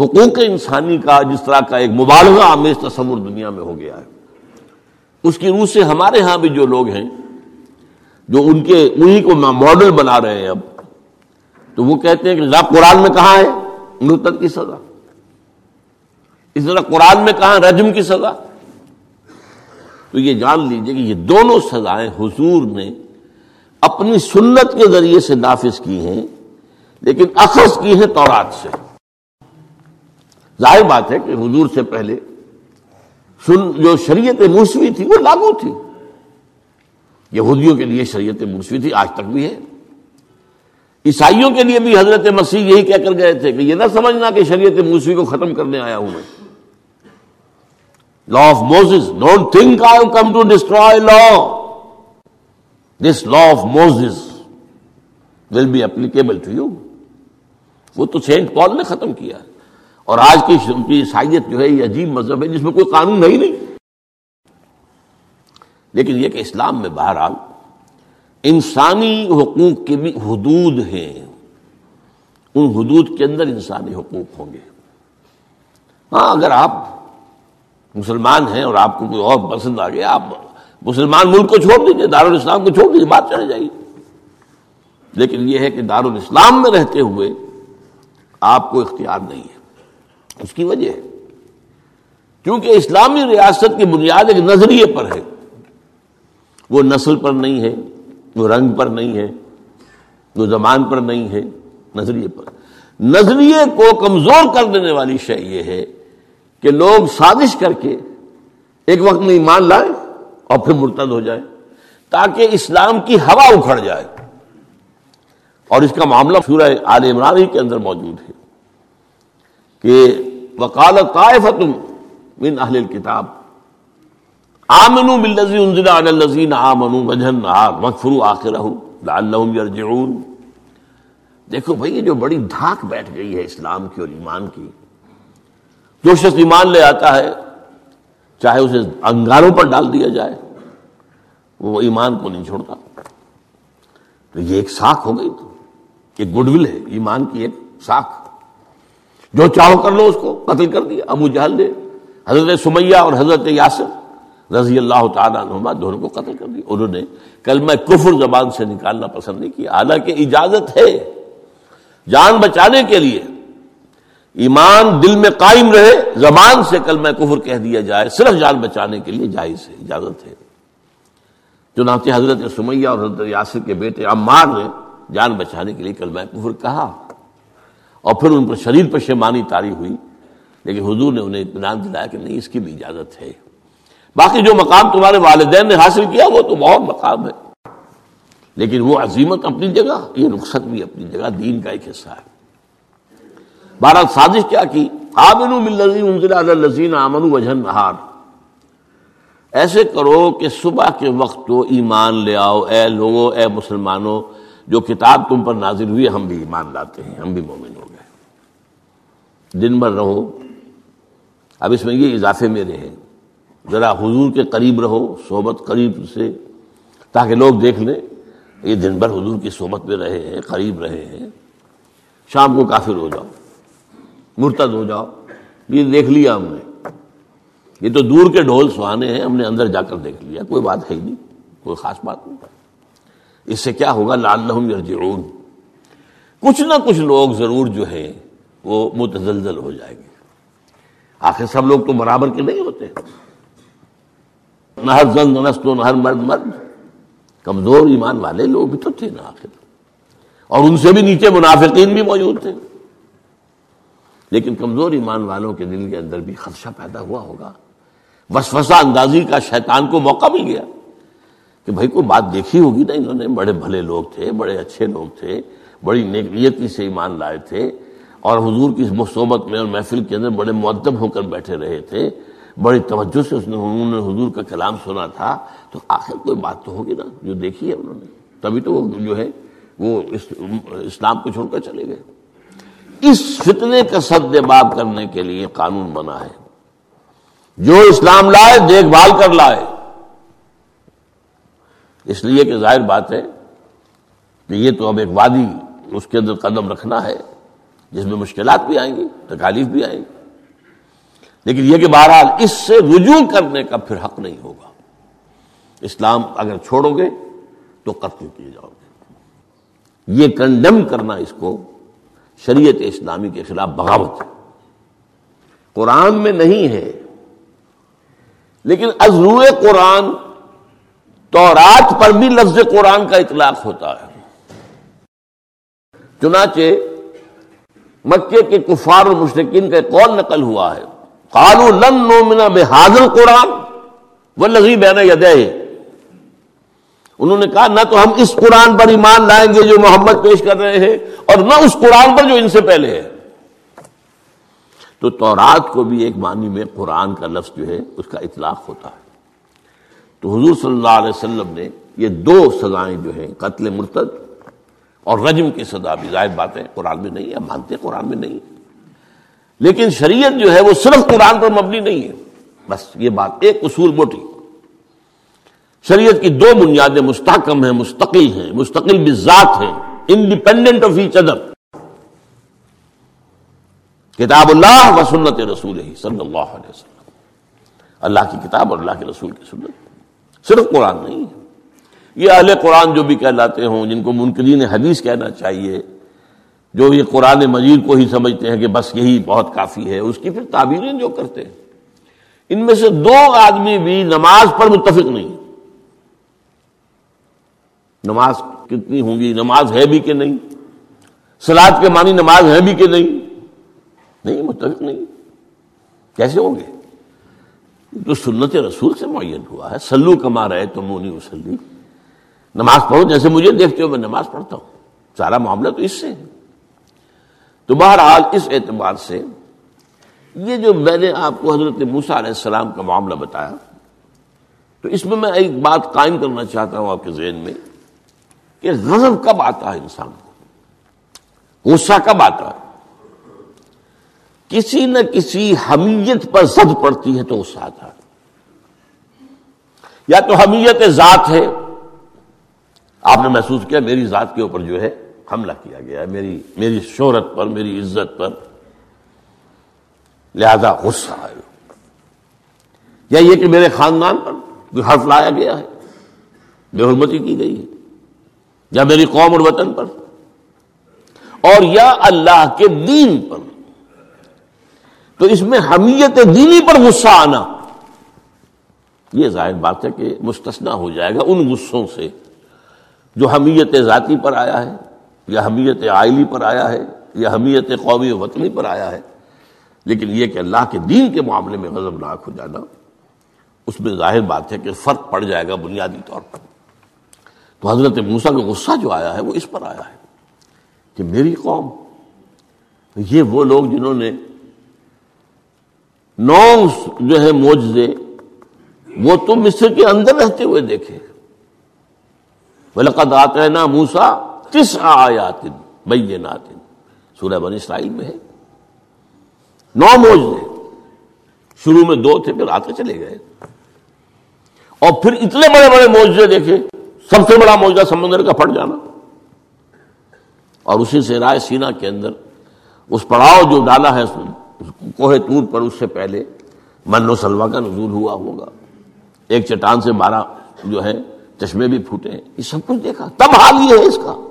حقوق انسانی کا جس طرح کا ایک مبالغہ آمیز تصور دنیا میں ہو گیا ہے، اس کی روح سے ہمارے ہاں بھی جو لوگ ہیں جو ان کے انہیں کو ماڈل بنا رہے ہیں اب۔ تو وہ کہتے ہیں کہ قرآن میں کہاں ہے؟ مرتد کی سزا۔ اس طرح قرآن میں کہاں رجم کی سزا۔ تو یہ جان لیجیے کہ یہ دونوں سزائیں حضور نے اپنی سنت کے ذریعے سے نافذ کی ہیں، لیکن اخذ کی ہیں تورات سے۔ ظاہر بات ہے کہ حضور سے پہلے سن جو شریعت موسوی تھی وہ لاگو تھی۔ یہودیوں کے لیے شریعت موسوی تھی، آج تک بھی ہے۔ عیسائیوں کے لیے بھی حضرت مسیح یہی کہہ کر گئے تھے کہ یہ نہ سمجھنا کہ شریعت موسوی کو ختم کرنے آیا ہوں میں۔ Law of Moses don't think I come to destroy law this law of Moses will be applicable to you وہ تو سینٹ پال نے ختم کیا۔ اور آج کی عیسائیت جو ہے، یہ عجیب مذہب ہے، جس میں کوئی قانون نہیں نہیں۔ لیکن یہ کہ اسلام میں بہرحال انسانی حقوق کے بھی حدود ہیں۔ ان حدود کے اندر انسانی حقوق ہوں گے۔ ہاں اگر آپ مسلمان ہیں اور آپ کو کوئی اور پسند آ گیا، آپ مسلمان ملک کو چھوڑ دیجیے دارالاسلام کو چھوڑ دیجیے بات چلے جائے۔ گی لیکن یہ ہے کہ دارالاسلام میں رہتے ہوئے آپ کو اختیار نہیں ہے۔ اس کی وجہ ہے۔ کیونکہ اسلامی ریاست کی بنیاد ایک نظریے پر ہے۔ وہ نسل پر نہیں ہے وہ رنگ پر نہیں ہے وہ زبان پر نہیں ہے، نظریے پر۔ نظریے کو کمزور کر دینے والی شے یہ ہے کہ لوگ سازش کر کے ایک وقت میں ایمان لائیں اور پھر مرتد ہو جائے تاکہ اسلام کی ہوا اکھڑ جائے۔ اور اس کا معاملہ سورہ آل عمران ہی کے اندر موجود ہے کہ وکالت من اہل الكتاب آمنو بالذی انزل علی الذین آمنو وجہ النہار وغفروا آخرہ لعلہم یرجعون۔ دیکھو بھئی یہ جو بڑی دھاک بیٹھ گئی ہے اسلام کی اور ایمان کی، جو شخص ایمان لے آتا ہے، چاہے اسے انگاروں پر ڈال دیا جائے، وہ ایمان کو نہیں چھوڑتا۔ تو یہ ایک ساکھ ہو گئی تو ایک گڈ ول ہے، ایمان کی ایک ساکھ۔ جو چاہو کر لو اس کو، قتل کر دیا۔ ابو جہل نے حضرت سمیہ اور حضرت یاسر رضی اللہ تعالیٰ عنہما دونوں کو قتل کر دیا۔ انہوں نے کل میں کفر زبان سے نکالنا پسند نہیں کیا۔ حالانکہ اجازت ہے جان بچانے کے لیے۔ ایمان دل میں قائم رہے، زبان سے کل میں کفر کہہ دیا جائے، صرف جان بچانے کے لیے جائز ہے، اجازت ہے۔ چنانچہ حضرت سمیہ اور حضرت یاسر کے بیٹے عمار نے جان بچانے کے لیے کل میں کفر کہا۔ اور پھر ان پر شریر پر شیمانی تاری ہوئی، لیکن حضور نے انہیں اطمینان دلایا کہ نہیں، اس کی بھی اجازت ہے۔ باقی جو مقام تمہارے والدین نے حاصل کیا وہ تو بہت مقام ہے۔ لیکن وہ عظیمت اپنی جگہ، یہ رخصت بھی اپنی جگہ، دین کا ایک حصہ ہے۔ بارہ سازش کیا کی؟ آمن آمن وجہ نہار ایسے کرو کہ صبح کے وقت تو ایمان لے آؤ، اے لوگو اے مسلمانوں، جو کتاب تم پر نازل ہوئی ہم بھی ایمان لاتے ہیں، ہم بھی مومن ہو گئے۔ دن بھر رہو۔ اب اس میں یہ اضافے میرے ہیں۔ ذرا حضور کے قریب رہو، صحبت قریب سے، تاکہ لوگ دیکھ لیں، یہ دن بھر حضور کی صحبت میں رہے ہیں، قریب رہے ہیں۔ شام کو کافر ہو جاؤ، مرتد ہو جاؤ، یہ دیکھ لیا ہم نے۔ یہ تو دور کے ڈھول سہانے ہیں، ہم نے اندر جا کر دیکھ لیا، کوئی بات ہے ہی نہیں، کوئی خاص بات نہیں۔ اس سے کیا ہوگا؟ لال یرجعون۔ کچھ نہ کچھ لوگ ضرور جو ہیں، وہ متزلزل ہو جائیں گے۔ آخر سب لوگ تو برابر کے نہیں ہوتے۔ نہ ہر زن نست نہ ہر مرد مرد۔ کمزور ایمان والے لوگ بھی تو تھے نا آخر۔ اور ان سے بھی نیچے منافقین بھی موجود تھے۔ لیکن کمزور ایمان والوں کے دل کے اندر بھی خدشہ پیدا ہوا ہوگا۔ وسوسہ اندازی کا شیطان کو موقع مل گیا کہ بھائی کوئی بات دیکھی ہوگی نا، انہوں نے بڑے بھلے لوگ تھے، بڑے اچھے لوگ تھے، بڑی نیکی سے ایمان لائے تھے۔ اور حضور کی صحبت میں اور محفل کے اندر بڑے معدب ہو کر بیٹھے رہے تھے۔ بڑی توجہ سے اس نے انہوں نے حضور کا کلام سنا تھا، تو آخر کوئی بات تو ہوگی نا، جو دیکھی ہے انہوں نے۔ تبھی تو وہ جو ہے، وہ اسلام کو چھوڑ کر چلے گئے۔ اس فتنے کا سد باب کرنے کے لیے قانون بنا ہے۔ جو اسلام لائے، دیکھ بھال کر لائے۔ اس لیے کہ ظاہر بات ہے کہ یہ تو اب ایک وادی اس کے اندر قدم رکھنا ہے، جس میں مشکلات بھی آئیں گی، تکالیف بھی آئیں گی۔ لیکن یہ کہ بہرحال اس سے رجوع کرنے کا پھر حق نہیں ہوگا۔ اسلام اگر چھوڑو گے تو قتل کیے جاؤ گے۔ یہ کنڈم کرنا اس کو شریعت اسلامی کے خلاف بغاوت ہے۔ قرآن میں نہیں ہے، لیکن ازرو قرآن تو رات پر بھی لفظ قرآن کا اطلاق ہوتا ہے۔ چنانچہ مکے کے کفار اور مشرقین کا قول نقل ہوا ہے۔ قالو لن نومنا بحاضر قرآن وہ لذیذ بین یدے انہوں نے کہا، نہ تو ہم اس قرآن پر ایمان لائیں گے جو محمد پیش کر رہے ہیں اور نہ اس قرآن پر جو ان سے پہلے ہے۔ تو تورات کو بھی ایک معنی میں قرآن کا لفظ جو ہے، اس کا اطلاق ہوتا ہے۔ تو حضور صلی اللہ علیہ وسلم نے یہ دو سزائیں جو ہیں، قتل مرتد اور رجم کی سزا بھی، ظاہر باتیں قرآن میں نہیں ہے مانتے قرآن میں نہیں۔ لیکن شریعت جو ہے وہ صرف قرآن پر مبنی نہیں ہے۔ بس یہ بات ایک اصول موٹی۔ شریعت کی دو بنیادیں مستحکم ہیں، مستقل ہیں، مستقل بذات ہیں انڈیپینڈنٹ آف ایچ ادر کتاب اللہ و سنت رسول ہی صلی اللہ علیہ وسلم۔ اللہ کی کتاب اور اللہ کے رسول کی سنت۔ صرف قرآن نہیں۔ ہے یہ اہل قرآن جو بھی کہلاتے ہوں، جن کو منکرین حدیث کہنا چاہیے جو یہ قرآن مجید کو ہی سمجھتے ہیں کہ بس یہی بہت کافی ہے، اس کی پھر تعبیریں جو کرتے ہیں۔ ان میں سے دو آدمی بھی نماز پر متفق نہیں نماز کتنی ہوں گی، نماز ہے بھی کہ نہیں؟ سلاد کے معنی نماز ہے بھی کہ نہیں؟ نہیں، متفق نہیں۔ کیسے ہوں گے؟ تو سنت رسول سے معین ہوا ہے۔ سلو کما رہے تو مونی وسلی نماز پڑھو جیسے مجھے دیکھتے ہو، میں نماز پڑھتا ہوں۔ سارا معاملہ تو اس سے ہے۔ تو بہرحال اس اعتبار سے یہ جو میں نے آپ کو حضرت موسا علیہ السلام کا معاملہ بتایا، تو اس میں میں ایک بات قائم کرنا چاہتا ہوں آپ کے ذہن میں کہ غضب کب آتا ہے انسان کو؟ غصہ کب آتا ہے؟ کسی نہ کسی حمیت پر زد پڑتی ہے تو غصہ آتا ہے۔ یا تو حمیت ذات ہے، آپ نے محسوس کیا میری ذات کے اوپر جو ہے حملہ کیا گیا ہے میری میری شہرت پر، میری عزت پر۔ لہذا غصہ آئے۔ یا یہ کہ میرے خاندان پر کوئی حرف لایا گیا ہے، بے حرمتی کی گئی ہے، یا میری قوم اور وطن پر، اور یا اللہ کے دین پر۔ تو اس میں حمیت دینی پر غصہ آنا، یہ ظاہر بات ہے کہ مستثنا ہو جائے گا ان غصوں سے جو حمیت ذاتی پر آیا ہے۔ یا حمیت آئلی پر آیا ہے یا حمیت قومی وطنی پر آیا ہے۔ لیکن یہ کہ اللہ کے دین کے معاملے میں غضب ناک ہو جانا، اس میں ظاہر بات ہے کہ فرق پڑ جائے گا بنیادی طور پر۔ تو حضرت موسا کا غصہ جو آیا ہے، وہ اس پر آیا ہے کہ میری قوم، یہ وہ لوگ جنہوں نے نو جو ہے موجے وہ تو مصر کے اندر رہتے ہوئے دیکھے۔ بلقد آتے نا موسا تس آیات بینات۔ سورہ بن اسرائیل میں ہے۔ نو موجے شروع میں دو تھے، پھر آتے چلے گئے۔ اور پھر اتنے بڑے بڑے موجے دیکھے سب سے بڑا موجہ سمندر کا، پھٹ جانا۔ اور اسی سے رائے سینا کے اندر، اس پڑاؤ جو ڈالا ہے کوہ تور پر، اس سے پہلے من و سلوا کا نزول ہوا ہوگا۔ ایک چٹان سے بارہ جو ہے، چشمے بھی پھوٹے ہیں۔ یہ سب کچھ دیکھا۔ تب حال یہ ہے اس کا۔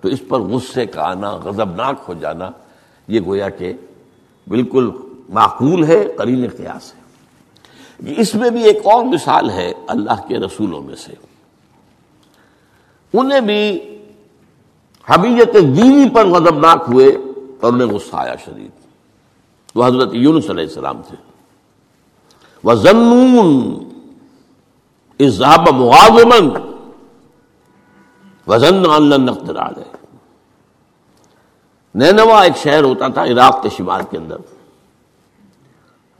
تو اس پر غصے کا آنا، غضبناک ہو جانا، یہ گویا کہ بالکل معقول ہے قرین قیاس ہے۔ اس میں بھی ایک اور مثال ہے اللہ کے رسولوں میں سے۔ انہیں بھی حمیت دینی پر غضبناک ہوئے اور انہیں غصہ آیا شدید۔ وہ حضرت یونس علیہ السلام تھے۔ وہ زنون اظہاب مغازمن وزن نقد آ گئے نینوا ایک شہر ہوتا تھا عراق کے شمال کے اندر۔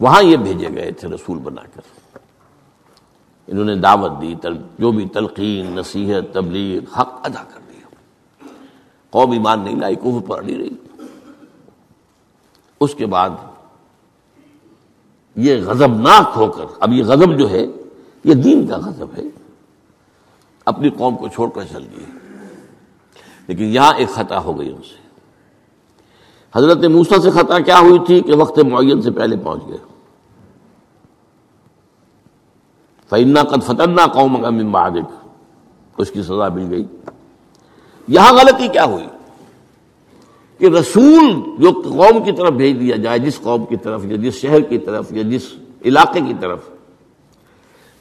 وہاں یہ بھیجے گئے تھے رسول بنا کر۔ انہوں نے دعوت دی جو بھی تلقین، نصیحت، تبلیغ، حق ادا کر دیا۔ قوم ایمان نہیں لائی، کوہ پر نہیں رہی۔ اس کے بعد یہ غضبناک ہو کر، اب یہ غضب جو ہے، یہ دین کا غضب ہے۔ اپنی قوم کو چھوڑ کر چل گئے لیکن یہاں ایک خطا ہو گئی ان سے۔ حضرت موسا سے خطا کیا ہوئی تھی کہ وقت معین سے پہلے پہنچ گئے۔ فعنا قد فتنا قوم مبادک اس کی سزا مل گئی۔ یہاں غلطی کیا ہوئی؟ کہ رسول جو قوم کی طرف بھیج دیا جائے، جس قوم کی طرف یا جس شہر کی طرف یا جس علاقے کی طرف،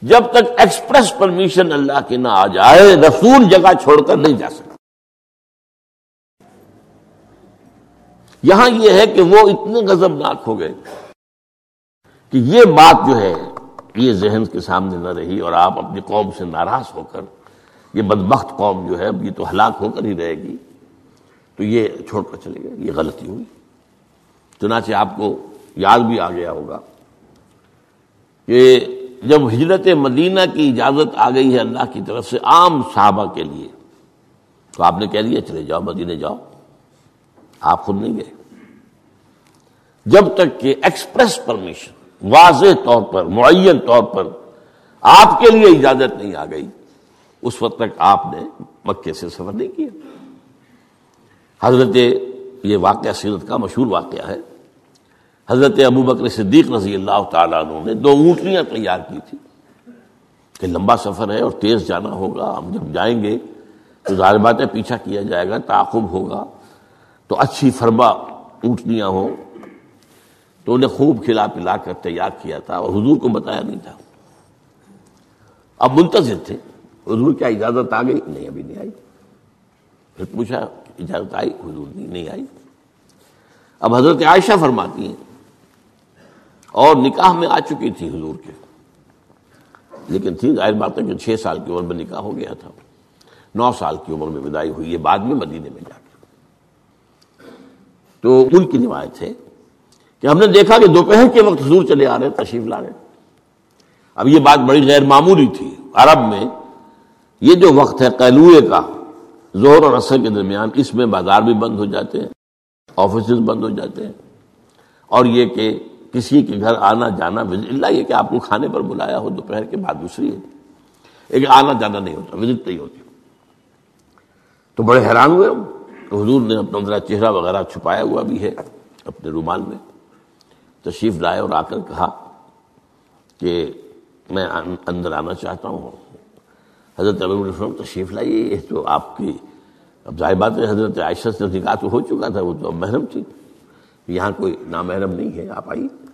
جب تک ایکسپریس پرمیشن اللہ کی نہ آ جائے، رسول جگہ چھوڑ کر نہیں جا سکتا۔ یہاں یہ ہے کہ وہ اتنے غضبناک ہو گئے کہ یہ بات جو ہے، یہ ذہن کے سامنے نہ رہی اور آپ اپنی قوم سے ناراض ہو کر، یہ بدبخت قوم جو ہے یہ تو ہلاک ہو کر ہی رہے گی۔ تو یہ چھوڑ کر چلے گئے، یہ غلطی ہوئی۔ چنانچہ آپ کو یاد بھی آ گیا ہوگا کہ جب ہجرت مدینہ کی اجازت آ گئی ہے اللہ کی طرف سے عام صحابہ کے لیے، تو آپ نے کہہ دیا، چلے جاؤ، مدینے جاؤ۔ آپ خود نہیں گئے۔ جب تک کہ ایکسپریس پرمیشن، واضح طور پر، معین طور پر آپ کے لیے اجازت نہیں آ گئی، اس وقت تک آپ نے مکے سے سفر نہیں کیا۔ حضرت یہ واقعہ سیرت کا مشہور واقعہ ہے۔ حضرت ابو بکر صدیق رضی اللہ تعالیٰ عنہ نے دو اونٹنیاں تیار کی تھی کہ لمبا سفر ہے اور تیز جانا ہوگا، ہم جب جائیں گے تو ظاہر بات ہے پیچھا کیا جائے گا، تعاقب ہوگا۔ تو اچھی فرما اونٹنیاں ہوں۔ تو انہیں خوب کھلا پلا کر تیار کیا تھا اور حضور کو بتایا نہیں تھا۔ اب منتظر تھے۔ حضور کیا اجازت آ گئی؟ نہیں، ابھی نہیں آئی۔ پھر پوچھا، اجازت آئی؟ حضور نہیں نہیں آئی۔ اب حضرت عائشہ فرماتی ہیں، اور نکاح میں آ چکی تھی حضور کے۔ لیکن تھی، ظاہر بات ہے کہ چھ سال کی عمر میں نکاح ہو گیا تھا۔ نو سال کی عمر میں ودائی ہوئی ہے بعد میں مدینے میں جا کے۔ تو ان کی روایت ہے کہ ہم نے دیکھا کہ دوپہر کے وقت حضور چلے آ رہے تشریف لا رہے اب یہ بات بڑی غیر معمولی تھی۔ عرب میں یہ جو وقت ہے قلوئے کا زور اور اثر کے درمیان، اس میں بازار بھی بند ہو جاتے ہیں آفیسز بند ہو جاتے ہیں۔ اور یہ کہ کسی کے گھر آنا جانا وزٹ اللہ یہ کہ آپ کو کھانے پر بلایا ہو، دوپہر کے بعد دوسری ہے۔ ایک آنا جانا نہیں ہوتا، وزٹ نہیں ہوتی۔ تو بڑے حیران ہوئے تو حضور نے اپنا ذرا چہرہ وغیرہ چھپایا ہوا بھی ہے اپنے رومال میں۔ تشریف لائے اور آ کر کہا کہ میں اندر آنا چاہتا ہوں۔ حضرت ابھی تشریف لائیے، یہ تو آپ کی اب ظاہر بات ہے، حضرت عائشہ سے نکاح تو ہو چکا تھا، وہ تو اب محرم تھی۔ یہاں کوئی نامحرم نہیں ہے، آپ آئیے۔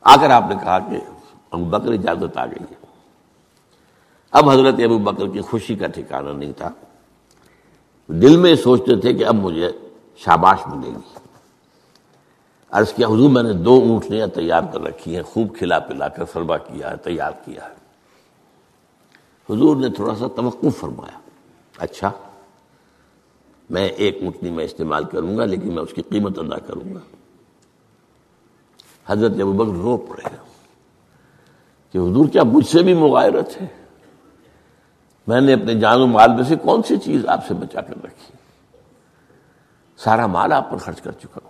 آ کر آپ نے کہا کہ ابو بکر اجازت آ گئی ہے۔ اب حضرت ابو بکر کی خوشی کا ٹھکانہ نہیں تھا۔ دل میں سوچتے تھے کہ اب مجھے شاباش ملے گی۔ عرض کیا، حضور میں نے دو اونٹنیاں تیار کر رکھی ہیں، خوب کھلا پلا کر فرما کیا ہے، تیار کیا ہے۔ حضور نے تھوڑا سا توقف فرمایا۔ اچھا میں ایک اونٹنی میں استعمال کروں گا، لیکن میں اس کی قیمت ادا کروں گا۔ حضرت ابو بکر رو پڑے کہ حضور کیا مجھ سے بھی مغائرت ہے؟ میں نے اپنے جان و مال میں سے کون سی چیز آپ سے بچا کر رکھی؟ سارا مال آپ پر خرچ کر چکا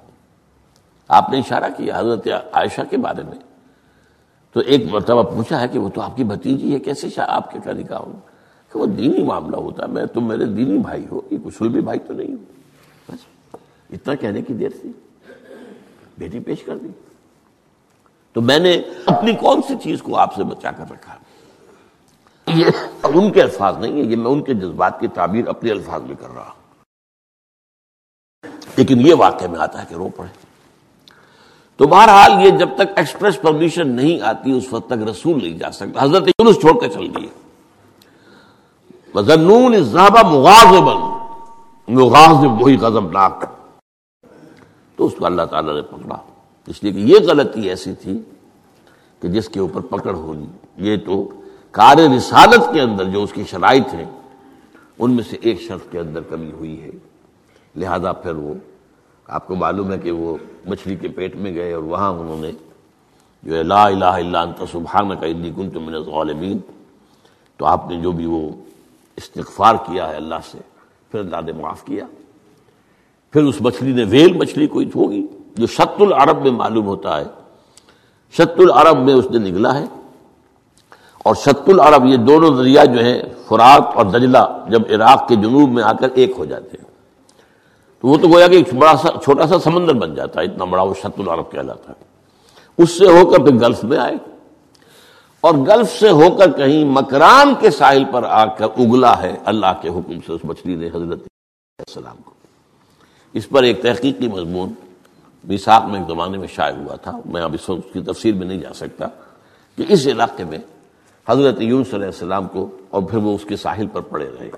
آپ نے اشارہ کیا حضرت عائشہ کے بارے میں۔ تو ایک مرتبہ پوچھا ہے کہ وہ تو آپ کی بھتیجی ہے، کیسے آپ کے کا نکاح ہوں؟ کہ وہ دینی معاملہ ہوتا ہے۔ میں تم میرے دینی بھائی ہو، یہ کچھ بھی بھائی تو نہیں ہو۔ بس، اتنا کہنے کی دیر تھی۔ بیٹی پیش کر دی۔ تو میں نے اپنی کون سی چیز کو آپ سے بچا کر رکھا؟ یہ ان کے الفاظ نہیں ہے یہ میں ان کے جذبات کی تعبیر اپنے الفاظ میں کر رہا ہوں۔ لیکن یہ واقعہ میں آتا ہے کہ رو پڑے۔ تو بہرحال یہ جب تک ایکسپریس پرمیشن نہیں آتی اس وقت تک رسول نہیں جا سکتا۔ حضرت یونس چھوڑ کر چل گئی وہی قزم ناک تو اس کو اللہ تعالی نے پکڑا۔ اس لیے کہ یہ غلطی ایسی تھی کہ جس کے اوپر پکڑ ہونی۔ یہ تو کار رسالت کے اندر جو اس کی شرائط ہیں، ان میں سے ایک شخص کے اندر کمی ہوئی ہے۔ لہذا پھر وہ آپ کو معلوم ہے کہ وہ مچھلی کے پیٹ میں گئے اور وہاں انہوں نے جو لا الہ الا انت سبحانک انی کنت من الظالمین۔ تو آپ نے جو بھی وہ استغفار کیا ہے اللہ سے، پھر اللہ نے معاف کیا۔ پھر اس مچھلی نے ویل مچھلی کوئی ہوگی جو شت العرب میں معلوم ہوتا ہے۔ شت العرب میں اس نے نگلا ہے۔ اور شت العرب یہ دونوں دریا جو ہیں فرات اور دجلہ جب عراق کے جنوب میں آ کر ایک ہو جاتے ہیں۔ تو وہ تو گویا کہ بڑا سا چھوٹا سا سمندر بن جاتا ہے، اتنا بڑا وہ شت العرب کہلاتا ہے۔ اس سے ہو کر پھر گلف میں آئے۔ اور گلف سے ہو کر کہیں مکران کے ساحل پر آ کر اگلا ہے اللہ کے حکم سے اس مچھلی نے حضرت السلام کو۔ اس پر ایک تحقیقی مضمون میساک میں ایک زمانے میں شائع ہوا تھا۔ میں اب اس کی تفسیر میں نہیں جا سکتا کہ اس علاقے میں حضرت یونس علیہ السلام کو اور پھر وہ اس کے ساحل پر پڑے رہے۔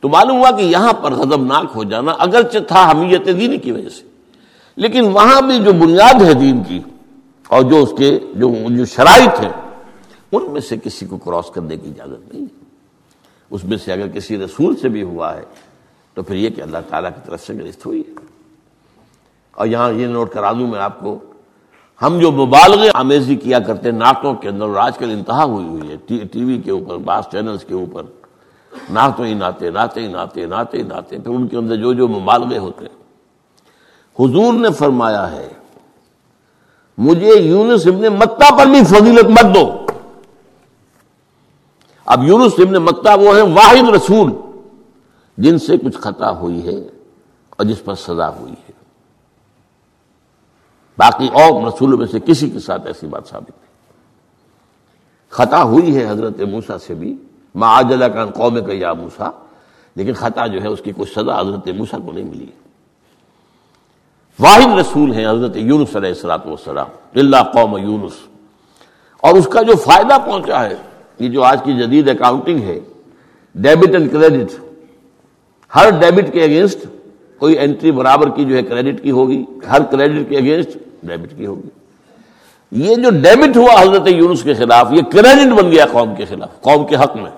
تو معلوم ہوا کہ یہاں پر غضبناک ہو جانا اگرچہ تھا حمیت دینی کی وجہ سے۔ لیکن وہاں بھی جو بنیاد ہے دین کی اور جو اس کے جو جو شرائط ہیں، ان میں سے کسی کو کراس کرنے کی اجازت نہیں۔ اس میں سے اگر کسی رسول سے بھی ہوا ہے، تو پھر یہ کہ اللہ تعالیٰ کی طرف سے گرست ہوئی ہے۔ اور یہاں یہ نوٹ کرا دوں میں آپ کو، ہم جو مبالغ آمیزی کیا کرتے، نعتوں کے اندر آج کل انتہا ہوئی ہوئی ہے ٹی وی کے اوپر، بعض چینلز کے اوپر۔ نعتوں ہی ناتے ناتے ہی ناتے ناتے ہی ناتے پھر ان کے اندر جو جو مبالغے ہوتے ہیں۔ حضور نے فرمایا ہے، مجھے یونس ابن متا پر بھی فضیلت مت دو۔ اب یونس ابن متا وہ ہیں واحد رسول، جن سے کچھ خطا ہوئی ہے اور جس پر سزا ہوئی ہے۔ باقی اور رسولوں میں سے کسی کے ساتھ ایسی بات ثابت نہیں۔ خطا ہوئی ہے حضرت موسا سے بھی معاجلہ کا قوم کا یا موسا لیکن خطا جو ہے اس کی کوئی سزا حضرت موسا کو نہیں ملی۔ واحد رسول ہیں حضرت یونس علیہ السلاۃ والسلام اللہ قوم یونس۔ اور اس کا جو فائدہ پہنچا ہے، یہ جو آج کی جدید اکاؤنٹنگ ہے ڈیبٹ اینڈ کریڈٹ ہر ڈیبٹ کے اگینسٹ کوئی انٹری برابر کی جو ہے کریڈٹ کی ہوگی، ہر کریڈٹ کے اگینسٹ ڈیبٹ کی ہوگی۔ یہ جو ڈیبٹ ہوا حضرت یونس کے خلاف، یہ کریڈٹ بن گیا قوم کے خلاف، قوم کے حق میں۔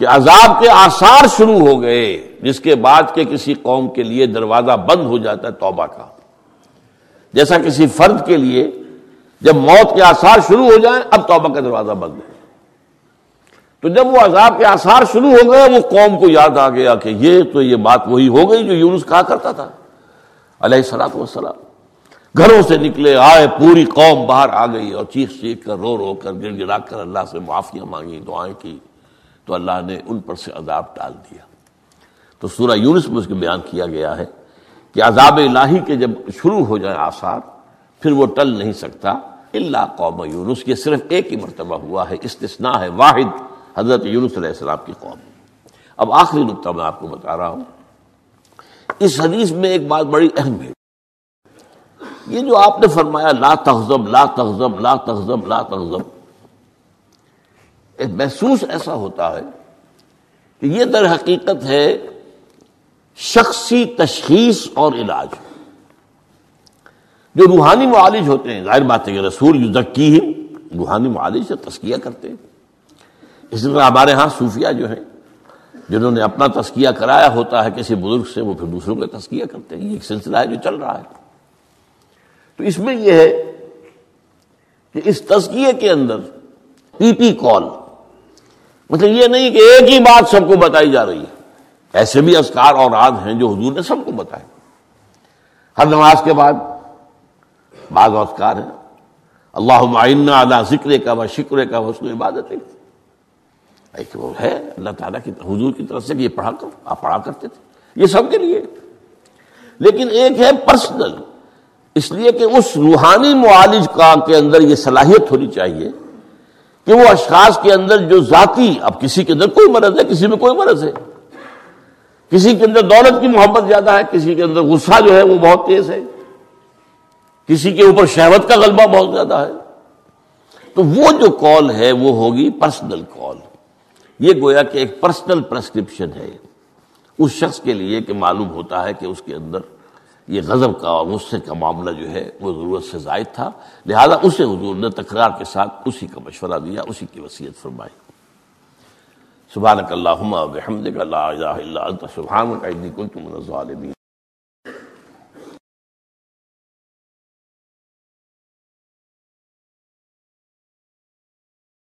کہ عذاب کے آثار شروع ہو گئے، جس کے بعد کے کسی قوم کے لیے دروازہ بند ہو جاتا ہے توبہ کا۔ جیسا کسی فرد کے لیے جب موت کے آثار شروع ہو جائیں، اب توبہ کا دروازہ بند ہے۔ تو جب وہ عذاب کے آثار شروع ہو گئے، وہ قوم کو یاد آ گیا کہ یہ تو یہ بات وہی ہو گئی جو یونس کہا کرتا تھا۔ علیہ سلاط وسلام گھروں سے نکلے، آئے، پوری قوم باہر آ گئی اور چیخ چیخ کر، رو رو کر گر گرا کر اللہ سے معافیاں مانگی دعائیں کی۔ تو اللہ نے ان پر سے عذاب ٹال دیا۔ تو سورہ یونس میں اس کے بیان کیا گیا ہے کہ عذاب الہی کے جب شروع ہو جائے آثار، پھر وہ ٹل نہیں سکتا۔ اللہ قوم یونس، یہ صرف ایک ہی مرتبہ ہوا ہے، استثناء ہے، واحد حضرت یونس علیہ السلام کی قوم۔ اب آخری نقطہ میں آپ کو بتا رہا ہوں۔ اس حدیث میں ایک بات بڑی اہم ہے۔ یہ جو آپ نے فرمایا، لا تغضب لا تغضب لا تغضب لا تغضب محسوس ایسا ہوتا ہے کہ یہ در حقیقت ہے شخصی تشخیص اور علاج۔ جو روحانی معالج ہوتے ہیں، ظاہر بات ہے کہ رسول یو ذکی روحانی معالج سے تسکیہ کرتے ہیں۔ اس طرح ہمارے ہاں صوفیہ جو ہیں، جنہوں نے اپنا تسکیہ کرایا ہوتا ہے، کسی بزرگ سے وہ پھر دوسروں کا تسکیہ کرتے ہیں۔ یہ ایک سلسلہ ہے جو چل رہا ہے۔ تو اس میں یہ ہے کہ اس تسکیے کے اندر پی پی کال مطلب یہ نہیں کہ ایک ہی بات سب کو بتائی جا رہی ہے۔ ایسے بھی اسکار اور رات ہیں جو حضور نے سب کو بتائے۔ ہر نماز کے بعد بعض اسکار ہیں۔ اللہ معینہ اللہ ذکر کا و شکر کا حسن عبادت ایک وہ ہے، اللہ تعالیٰ کی حضور کی طرف سے کہ یہ پڑھا کر آپ پڑھا کرتے تھے۔ یہ سب کے لیے۔ لیکن ایک ہے پرسنل۔ اس لیے کہ اس روحانی معالج کا کے اندر یہ صلاحیت ہونی چاہیے۔ کہ وہ اشخاص کے اندر جو ذاتی، اب کسی کے اندر کوئی مرض ہے، کسی میں کوئی مرض ہے۔ کسی کے اندر دولت کی محبت زیادہ ہے، کسی کے اندر غصہ جو ہے وہ بہت تیز ہے۔ کسی کے اوپر شہوت کا غلبہ بہت زیادہ ہے۔ تو وہ جو کال ہے، وہ ہوگی پرسنل کال یہ گویا کہ ایک پرسنل پرسکرپشن ہے۔ اس شخص کے لیے کہ معلوم ہوتا ہے کہ اس کے اندر یہ غضب کا اور غصے کا معاملہ جو ہے وہ ضرورت سے زائد تھا۔ لہذا اسے حضور نے تکرار کے ساتھ اسی کا مشورہ دیا، اسی کی وصیت فرمائی۔ سبحانک اللہم و بحمدک، لا الہ الا انت، سبحانک، انی کنت من الظالمین۔